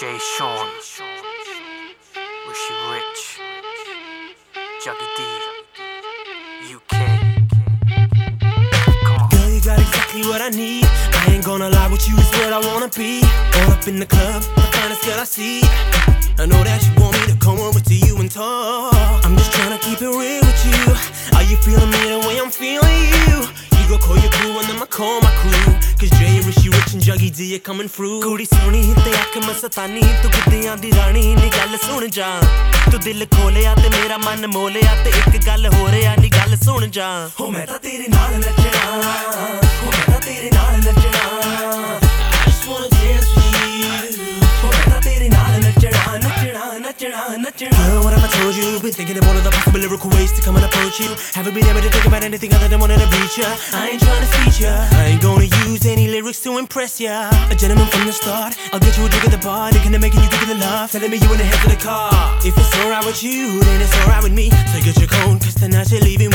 Jay Sean, Rishi Rich, Juggy D, UK. Girl, you got exactly what I need. I ain't gonna lie with you, is where I wanna be. All up in the club, the finest girl I see. I know that you want me to come over to you and talk. I'm just trying to keep it real with you. Are you feeling me the way I'm feeling you? You go call your crew and then I call my crew. Cause Jay, Rishi, Rich and Juggy D are coming through. ਕੁੜੀ ਸੋਹਣੀ ਤੇ ਅੱਖ ਮਸਤਾਨੀ ਤੂੰ ਕਿੱਦਿਆਂ ਦੀ ਰਾਣੀ ਨੀ ਗੱਲ ਸੁਣ ਜਾ ਤੂੰ ਦਿਲ ਖੋਲਿਆ ਤੇ ਮੇਰਾ ਮਨ ਮੋਲਿਆ ਤੇ ਇੱਕ ਗੱਲ ਹੋ ਰਿਆ ਨੀ ਗੱਲ ਸੁਣ ਜਾ ਹੋ ਮੈਂ ਤਾਂ ਤੇਰੇ ਨਾਲ ਨੱਚਣਾ ਹੋ ਮੈਂ ਤਾਂ ਤੇਰੇ ਨਾਲ ਨੱਚਣਾ I just wanna dance with you ਹੋ ਮੈਂ ਤਾਂ ਤੇਰੇ ਨਾਲ ਨੱਚਣਾ ਨੱਚਣਾ ਨੱਚਣਾ ਨੱਚਣਾ Girl, what have I told you? Been thinking of all of the possible lyrical ways to come and approach you Haven't been able to think about anything other than wanting to reach ya I ain't trying to speech Use to impress ya. A gentleman from the start. I'll get you a drink at the bar. Thinking of making you think of the love Telling me you in the head of the car. If it's alright with you, then it's alright with me. So get your cone, cause tonight you're leaving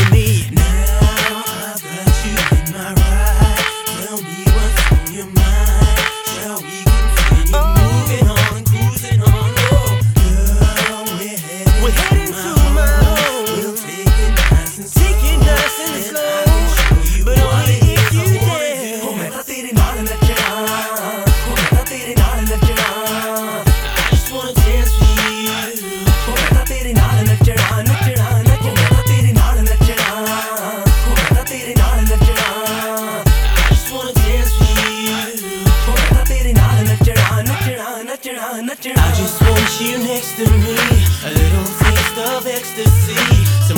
I just want you next to me. A little taste of ecstasy.